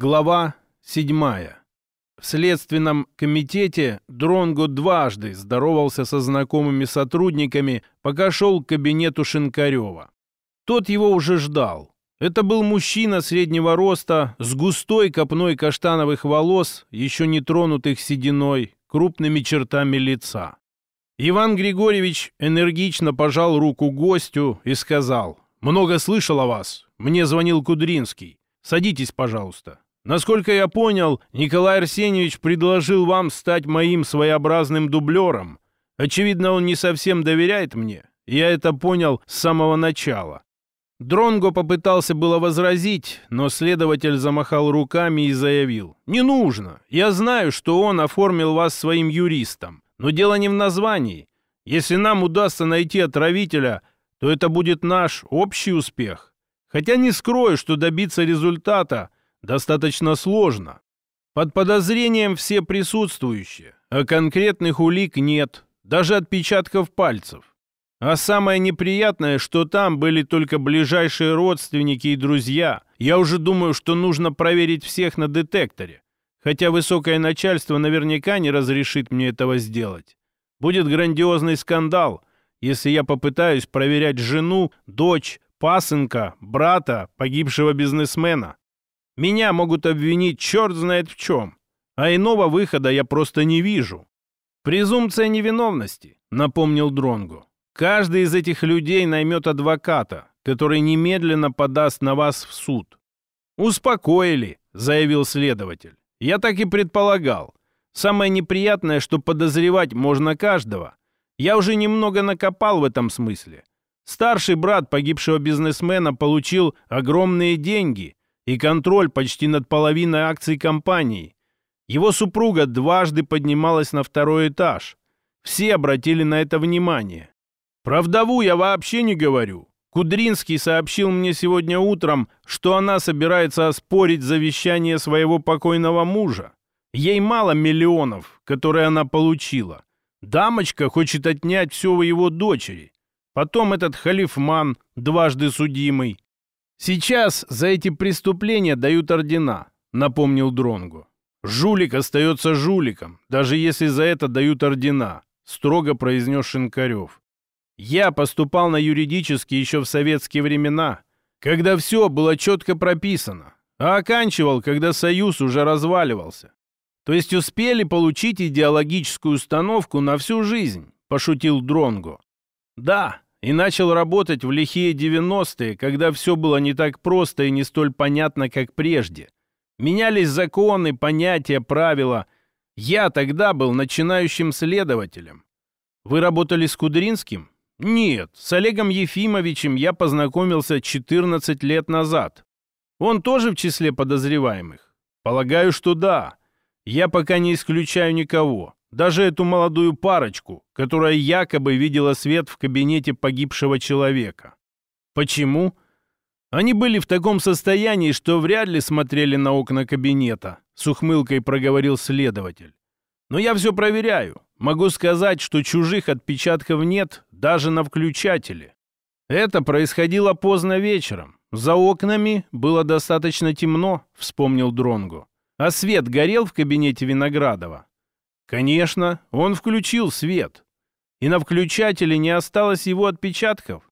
Глава 7. В следственном комитете Дронго дважды здоровался со знакомыми сотрудниками, пока шел к кабинету Шинкарева. Тот его уже ждал. Это был мужчина среднего роста, с густой копной каштановых волос, еще не тронутых сединой, крупными чертами лица. Иван Григорьевич энергично пожал руку гостю и сказал, «Много слышал о вас. Мне звонил Кудринский. Садитесь, пожалуйста. Насколько я понял, Николай Арсеньевич предложил вам стать моим своеобразным дублером. Очевидно, он не совсем доверяет мне. Я это понял с самого начала. Дронго попытался было возразить, но следователь замахал руками и заявил. «Не нужно. Я знаю, что он оформил вас своим юристом. Но дело не в названии. Если нам удастся найти отравителя, то это будет наш общий успех. Хотя не скрою, что добиться результата достаточно сложно. Под подозрением все присутствующие, а конкретных улик нет, даже отпечатков пальцев. А самое неприятное, что там были только ближайшие родственники и друзья. Я уже думаю, что нужно проверить всех на детекторе. Хотя высокое начальство наверняка не разрешит мне этого сделать. Будет грандиозный скандал, если я попытаюсь проверять жену, дочь, пасынка, брата погибшего бизнесмена. Меня могут обвинить черт знает в чем, а иного выхода я просто не вижу. Презумпция невиновности, напомнил Дронгу. Каждый из этих людей наймет адвоката, который немедленно подаст на вас в суд. «Успокоили», — заявил следователь. «Я так и предполагал. Самое неприятное, что подозревать можно каждого. Я уже немного накопал в этом смысле. Старший брат погибшего бизнесмена получил огромные деньги и контроль почти над половиной акций компании. Его супруга дважды поднималась на второй этаж. Все обратили на это внимание. Про вдову я вообще не говорю. Кудринский сообщил мне сегодня утром, что она собирается оспорить завещание своего покойного мужа. Ей мало миллионов, которые она получила. Дамочка хочет отнять все у его дочери. Потом этот халифман, дважды судимый. Сейчас за эти преступления дают ордена, напомнил Дронгу. Жулик остается жуликом, даже если за это дают ордена, строго произнес Шинкарев. Я поступал на юридически еще в советские времена, когда все было четко прописано, а оканчивал, когда союз уже разваливался. То есть успели получить идеологическую установку на всю жизнь, пошутил Дронго. Да, и начал работать в лихие 90-е, когда все было не так просто и не столь понятно, как прежде. Менялись законы, понятия, правила. Я тогда был начинающим следователем. Вы работали с Кудринским? Нет, с Олегом Ефимовичем я познакомился 14 лет назад. Он тоже в числе подозреваемых? Полагаю, что да. Я пока не исключаю никого. Даже эту молодую парочку, которая якобы видела свет в кабинете погибшего человека. Почему? Они были в таком состоянии, что вряд ли смотрели на окна кабинета, с ухмылкой проговорил следователь. Но я все проверяю. Могу сказать, что чужих отпечатков нет даже на включателе. Это происходило поздно вечером. За окнами было достаточно темно, вспомнил Дронгу. А свет горел в кабинете Виноградова. Конечно, он включил свет. И на включателе не осталось его отпечатков.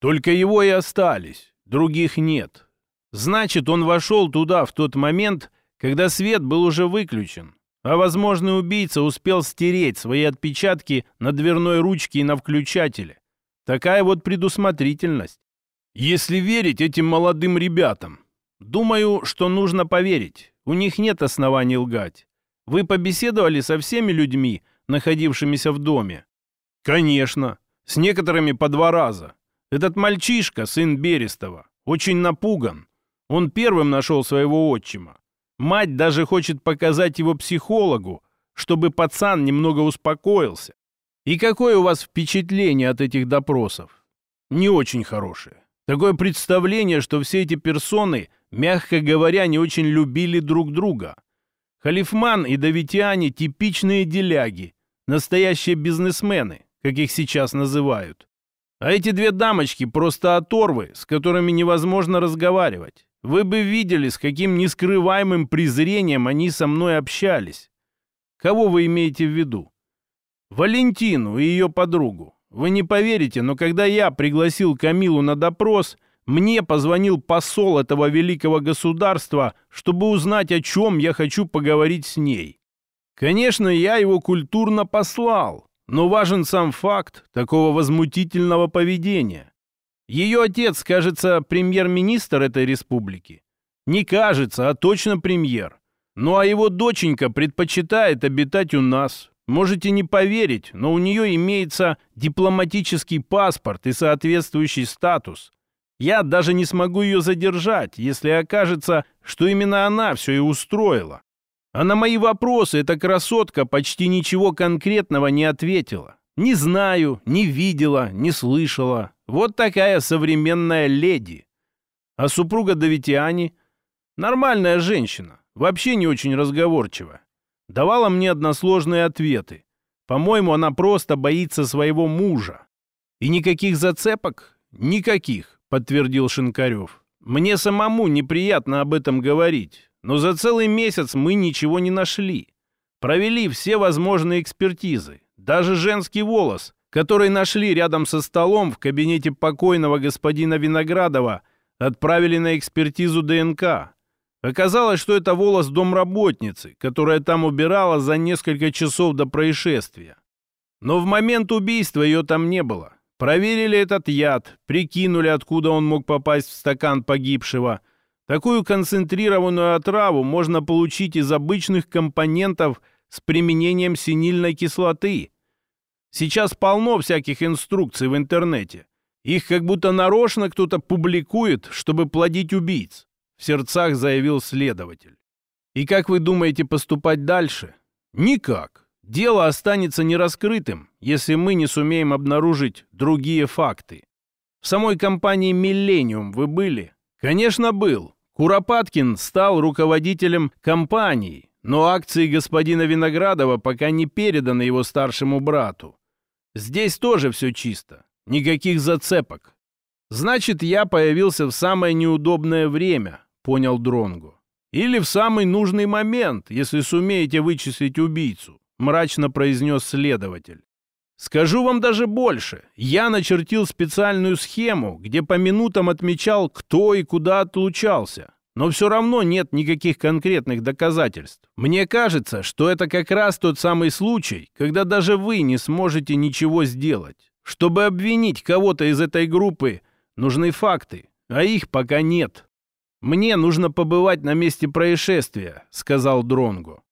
Только его и остались, других нет. Значит, он вошел туда в тот момент, когда свет был уже выключен, а возможный убийца успел стереть свои отпечатки на дверной ручке и на включателе. Такая вот предусмотрительность. Если верить этим молодым ребятам, думаю, что нужно поверить. У них нет оснований лгать. Вы побеседовали со всеми людьми, находившимися в доме? Конечно, с некоторыми по два раза. Этот мальчишка, сын Берестова, очень напуган. Он первым нашел своего отчима. Мать даже хочет показать его психологу, чтобы пацан немного успокоился. И какое у вас впечатление от этих допросов? Не очень хорошее. Такое представление, что все эти персоны, мягко говоря, не очень любили друг друга. Халифман и Давитяне – типичные деляги, настоящие бизнесмены, как их сейчас называют. А эти две дамочки просто оторвы, с которыми невозможно разговаривать. Вы бы видели, с каким нескрываемым презрением они со мной общались. Кого вы имеете в виду? Валентину и ее подругу. Вы не поверите, но когда я пригласил Камилу на допрос, мне позвонил посол этого великого государства, чтобы узнать, о чем я хочу поговорить с ней. Конечно, я его культурно послал, но важен сам факт такого возмутительного поведения. Ее отец, кажется, премьер-министр этой республики. Не кажется, а точно премьер. Ну а его доченька предпочитает обитать у нас. Можете не поверить, но у нее имеется дипломатический паспорт и соответствующий статус. Я даже не смогу ее задержать, если окажется, что именно она все и устроила. А на мои вопросы эта красотка почти ничего конкретного не ответила. Не знаю, не видела, не слышала. Вот такая современная леди. А супруга Давитиани — нормальная женщина, вообще не очень разговорчивая. Давала мне односложные ответы. По-моему, она просто боится своего мужа. И никаких зацепок? Никаких, подтвердил Шинкарев. Мне самому неприятно об этом говорить, но за целый месяц мы ничего не нашли. Провели все возможные экспертизы. Даже женский волос, который нашли рядом со столом в кабинете покойного господина Виноградова, отправили на экспертизу ДНК. Оказалось, что это волос домработницы, которая там убирала за несколько часов до происшествия. Но в момент убийства ее там не было. Проверили этот яд, прикинули, откуда он мог попасть в стакан погибшего. Такую концентрированную отраву можно получить из обычных компонентов с применением синильной кислоты – Сейчас полно всяких инструкций в интернете. Их как будто нарочно кто-то публикует, чтобы плодить убийц», — в сердцах заявил следователь. «И как вы думаете поступать дальше?» «Никак. Дело останется нераскрытым, если мы не сумеем обнаружить другие факты. В самой компании «Миллениум» вы были?» «Конечно, был. Куропаткин стал руководителем компании, но акции господина Виноградова пока не переданы его старшему брату. Здесь тоже все чисто. Никаких зацепок. Значит, я появился в самое неудобное время, понял Дронгу. Или в самый нужный момент, если сумеете вычислить убийцу, мрачно произнес следователь. Скажу вам даже больше. Я начертил специальную схему, где по минутам отмечал, кто и куда отлучался. Но все равно нет никаких конкретных доказательств. Мне кажется, что это как раз тот самый случай, когда даже вы не сможете ничего сделать. Чтобы обвинить кого-то из этой группы, нужны факты, а их пока нет. «Мне нужно побывать на месте происшествия», — сказал Дронгу.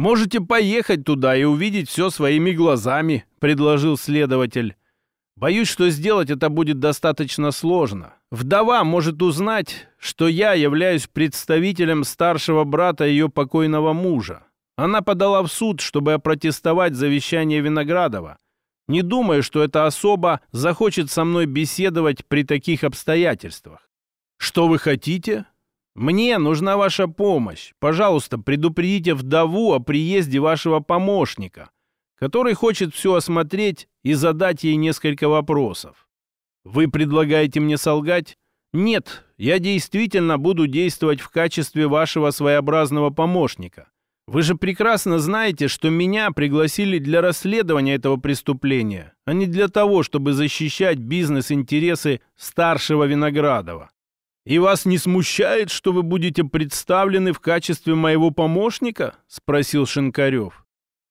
«Можете поехать туда и увидеть все своими глазами», — предложил следователь. Боюсь, что сделать это будет достаточно сложно. Вдова может узнать, что я являюсь представителем старшего брата ее покойного мужа. Она подала в суд, чтобы опротестовать завещание Виноградова. Не думаю, что эта особа захочет со мной беседовать при таких обстоятельствах. Что вы хотите? Мне нужна ваша помощь. Пожалуйста, предупредите вдову о приезде вашего помощника который хочет все осмотреть и задать ей несколько вопросов. Вы предлагаете мне солгать? Нет, я действительно буду действовать в качестве вашего своеобразного помощника. Вы же прекрасно знаете, что меня пригласили для расследования этого преступления, а не для того, чтобы защищать бизнес-интересы старшего Виноградова. И вас не смущает, что вы будете представлены в качестве моего помощника? Спросил Шинкарев.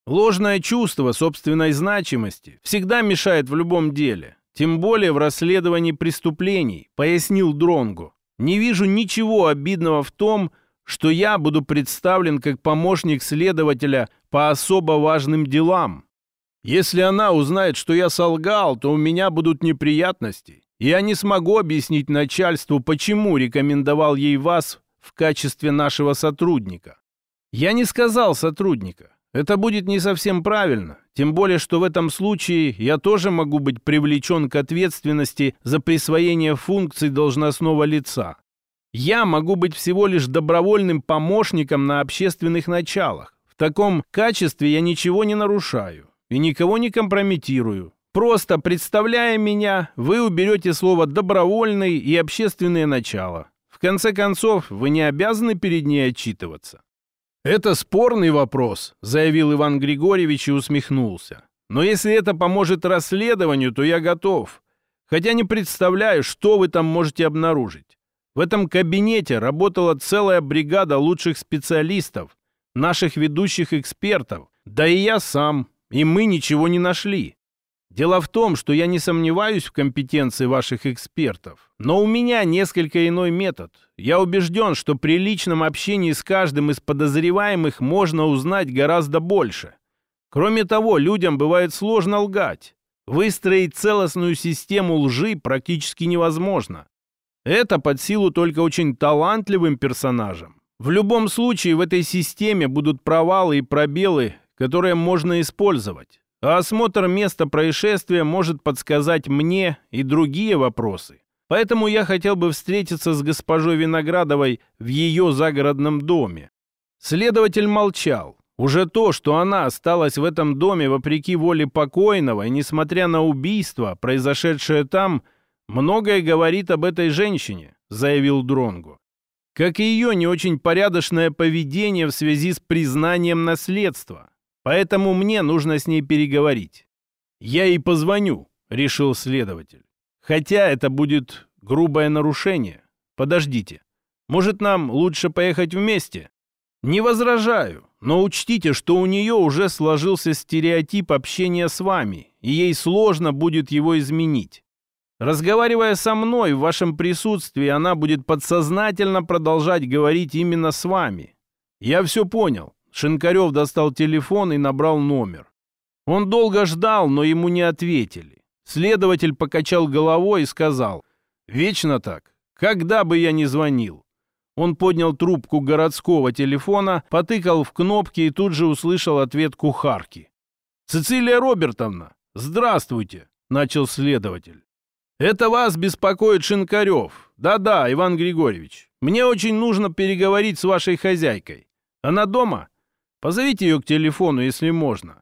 Ложное чувство собственной значимости всегда мешает в любом деле, тем более в расследовании преступлений, пояснил Дронгу. Не вижу ничего обидного в том, что я буду представлен как помощник следователя по особо важным делам. Если она узнает, что я солгал, то у меня будут неприятности. Я не смогу объяснить начальству, почему рекомендовал ей вас в качестве нашего сотрудника. Я не сказал сотрудника. Это будет не совсем правильно, тем более, что в этом случае я тоже могу быть привлечен к ответственности за присвоение функций должностного лица. Я могу быть всего лишь добровольным помощником на общественных началах. В таком качестве я ничего не нарушаю и никого не компрометирую. Просто представляя меня, вы уберете слово «добровольный» и «общественное начало». В конце концов, вы не обязаны перед ней отчитываться. «Это спорный вопрос», — заявил Иван Григорьевич и усмехнулся. «Но если это поможет расследованию, то я готов. Хотя не представляю, что вы там можете обнаружить. В этом кабинете работала целая бригада лучших специалистов, наших ведущих экспертов, да и я сам, и мы ничего не нашли. Дело в том, что я не сомневаюсь в компетенции ваших экспертов, но у меня несколько иной метод. Я убежден, что при личном общении с каждым из подозреваемых можно узнать гораздо больше. Кроме того, людям бывает сложно лгать. Выстроить целостную систему лжи практически невозможно. Это под силу только очень талантливым персонажам. В любом случае в этой системе будут провалы и пробелы, которые можно использовать. А осмотр места происшествия может подсказать мне и другие вопросы. Поэтому я хотел бы встретиться с госпожой Виноградовой в ее загородном доме. Следователь молчал. Уже то, что она осталась в этом доме вопреки воле покойного, и несмотря на убийство, произошедшее там, многое говорит об этой женщине, заявил Дронгу. Как и ее не очень порядочное поведение в связи с признанием наследства. Поэтому мне нужно с ней переговорить. Я ей позвоню, решил следователь. Хотя это будет грубое нарушение. Подождите. Может, нам лучше поехать вместе? Не возражаю, но учтите, что у нее уже сложился стереотип общения с вами, и ей сложно будет его изменить. Разговаривая со мной в вашем присутствии, она будет подсознательно продолжать говорить именно с вами. Я все понял. Шинкарев достал телефон и набрал номер. Он долго ждал, но ему не ответили. Следователь покачал головой и сказал, «Вечно так. Когда бы я ни звонил. Он поднял трубку городского телефона, потыкал в кнопки и тут же услышал ответ кухарки. «Цицилия Робертовна, здравствуйте!» — начал следователь. «Это вас беспокоит Шинкарев. Да-да, Иван Григорьевич. Мне очень нужно переговорить с вашей хозяйкой. Она дома? Позовите ее к телефону, если можно».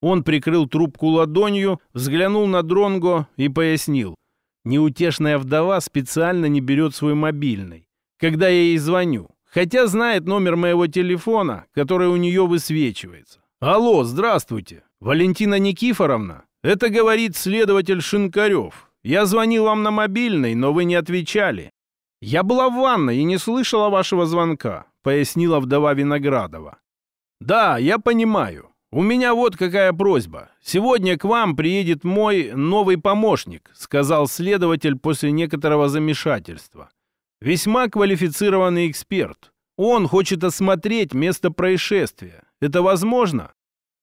Он прикрыл трубку ладонью, взглянул на Дронго и пояснил. Неутешная вдова специально не берет свой мобильный когда я ей звоню, хотя знает номер моего телефона, который у нее высвечивается. «Алло, здравствуйте, Валентина Никифоровна. Это говорит следователь Шинкарев. Я звонил вам на мобильный, но вы не отвечали. Я была в ванной и не слышала вашего звонка», пояснила вдова Виноградова. «Да, я понимаю. У меня вот какая просьба. Сегодня к вам приедет мой новый помощник», сказал следователь после некоторого замешательства. Весьма квалифицированный эксперт. Он хочет осмотреть место происшествия. Это возможно?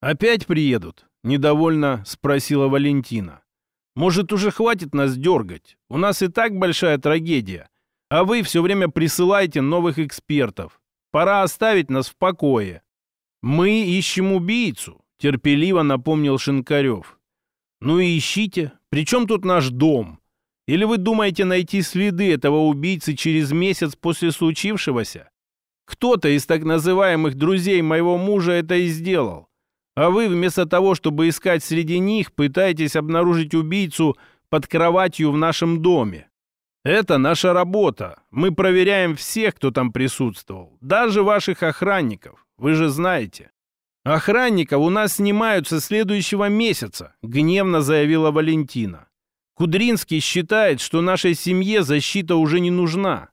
Опять приедут? Недовольно спросила Валентина. Может, уже хватит нас дергать? У нас и так большая трагедия. А вы все время присылаете новых экспертов. Пора оставить нас в покое. Мы ищем убийцу, терпеливо напомнил Шинкарев. Ну и ищите. Причем тут наш дом? Или вы думаете найти следы этого убийцы через месяц после случившегося? Кто-то из так называемых друзей моего мужа это и сделал. А вы вместо того, чтобы искать среди них, пытаетесь обнаружить убийцу под кроватью в нашем доме. Это наша работа. Мы проверяем всех, кто там присутствовал. Даже ваших охранников. Вы же знаете. Охранников у нас снимают со следующего месяца, гневно заявила Валентина. Кудринский считает, что нашей семье защита уже не нужна.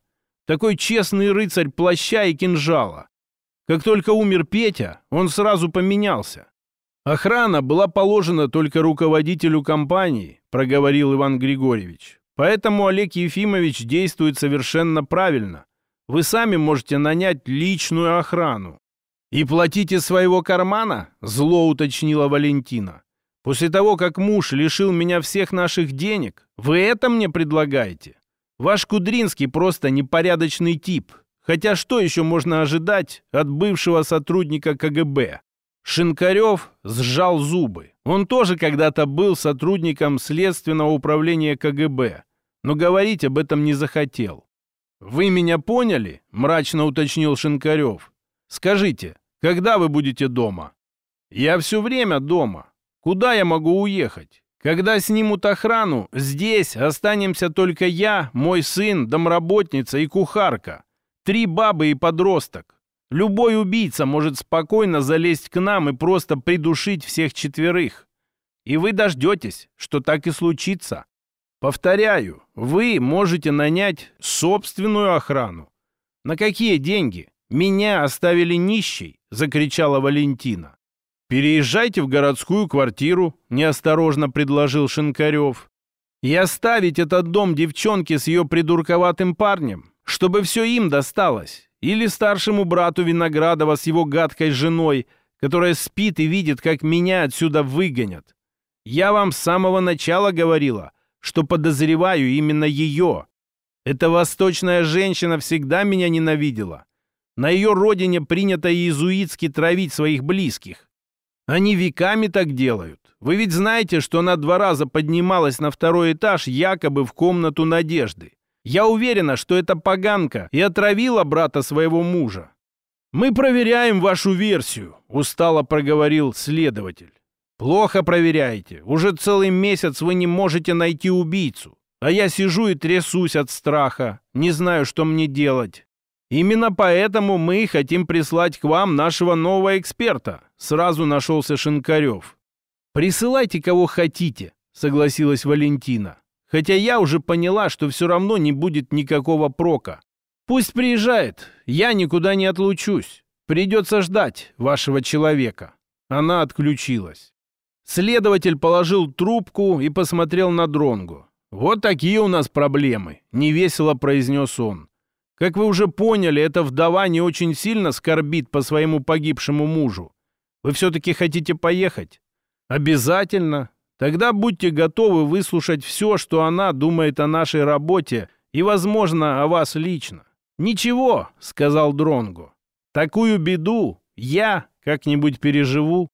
Такой честный рыцарь плаща и кинжала. Как только умер Петя, он сразу поменялся. Охрана была положена только руководителю компании, проговорил Иван Григорьевич. Поэтому Олег Ефимович действует совершенно правильно. Вы сами можете нанять личную охрану. «И платите своего кармана?» – зло уточнила Валентина. После того, как муж лишил меня всех наших денег, вы это мне предлагаете? Ваш Кудринский просто непорядочный тип. Хотя что еще можно ожидать от бывшего сотрудника КГБ? Шинкарев сжал зубы. Он тоже когда-то был сотрудником Следственного управления КГБ, но говорить об этом не захотел. «Вы меня поняли?» – мрачно уточнил Шинкарев. «Скажите, когда вы будете дома?» «Я все время дома. Куда я могу уехать? Когда снимут охрану, здесь останемся только я, мой сын, домработница и кухарка. Три бабы и подросток. Любой убийца может спокойно залезть к нам и просто придушить всех четверых. И вы дождетесь, что так и случится. Повторяю, вы можете нанять собственную охрану. На какие деньги? Меня оставили нищей, закричала Валентина. «Переезжайте в городскую квартиру», — неосторожно предложил Шинкарев. «И оставить этот дом девчонке с ее придурковатым парнем, чтобы все им досталось. Или старшему брату Виноградова с его гадкой женой, которая спит и видит, как меня отсюда выгонят. Я вам с самого начала говорила, что подозреваю именно ее. Эта восточная женщина всегда меня ненавидела. На ее родине принято иезуитски травить своих близких. Они веками так делают. Вы ведь знаете, что она два раза поднималась на второй этаж якобы в комнату Надежды. Я уверена, что эта поганка и отравила брата своего мужа. «Мы проверяем вашу версию», — устало проговорил следователь. «Плохо проверяете. Уже целый месяц вы не можете найти убийцу. А я сижу и трясусь от страха. Не знаю, что мне делать. Именно поэтому мы хотим прислать к вам нашего нового эксперта. Сразу нашелся Шинкарев. Присылайте кого хотите, согласилась Валентина. Хотя я уже поняла, что все равно не будет никакого прока. Пусть приезжает, я никуда не отлучусь. Придется ждать вашего человека. Она отключилась. Следователь положил трубку и посмотрел на Дронгу. «Вот такие у нас проблемы», — невесело произнес он. Как вы уже поняли, эта вдова не очень сильно скорбит по своему погибшему мужу. Вы все-таки хотите поехать? Обязательно. Тогда будьте готовы выслушать все, что она думает о нашей работе и, возможно, о вас лично. «Ничего», — сказал Дронго. «Такую беду я как-нибудь переживу».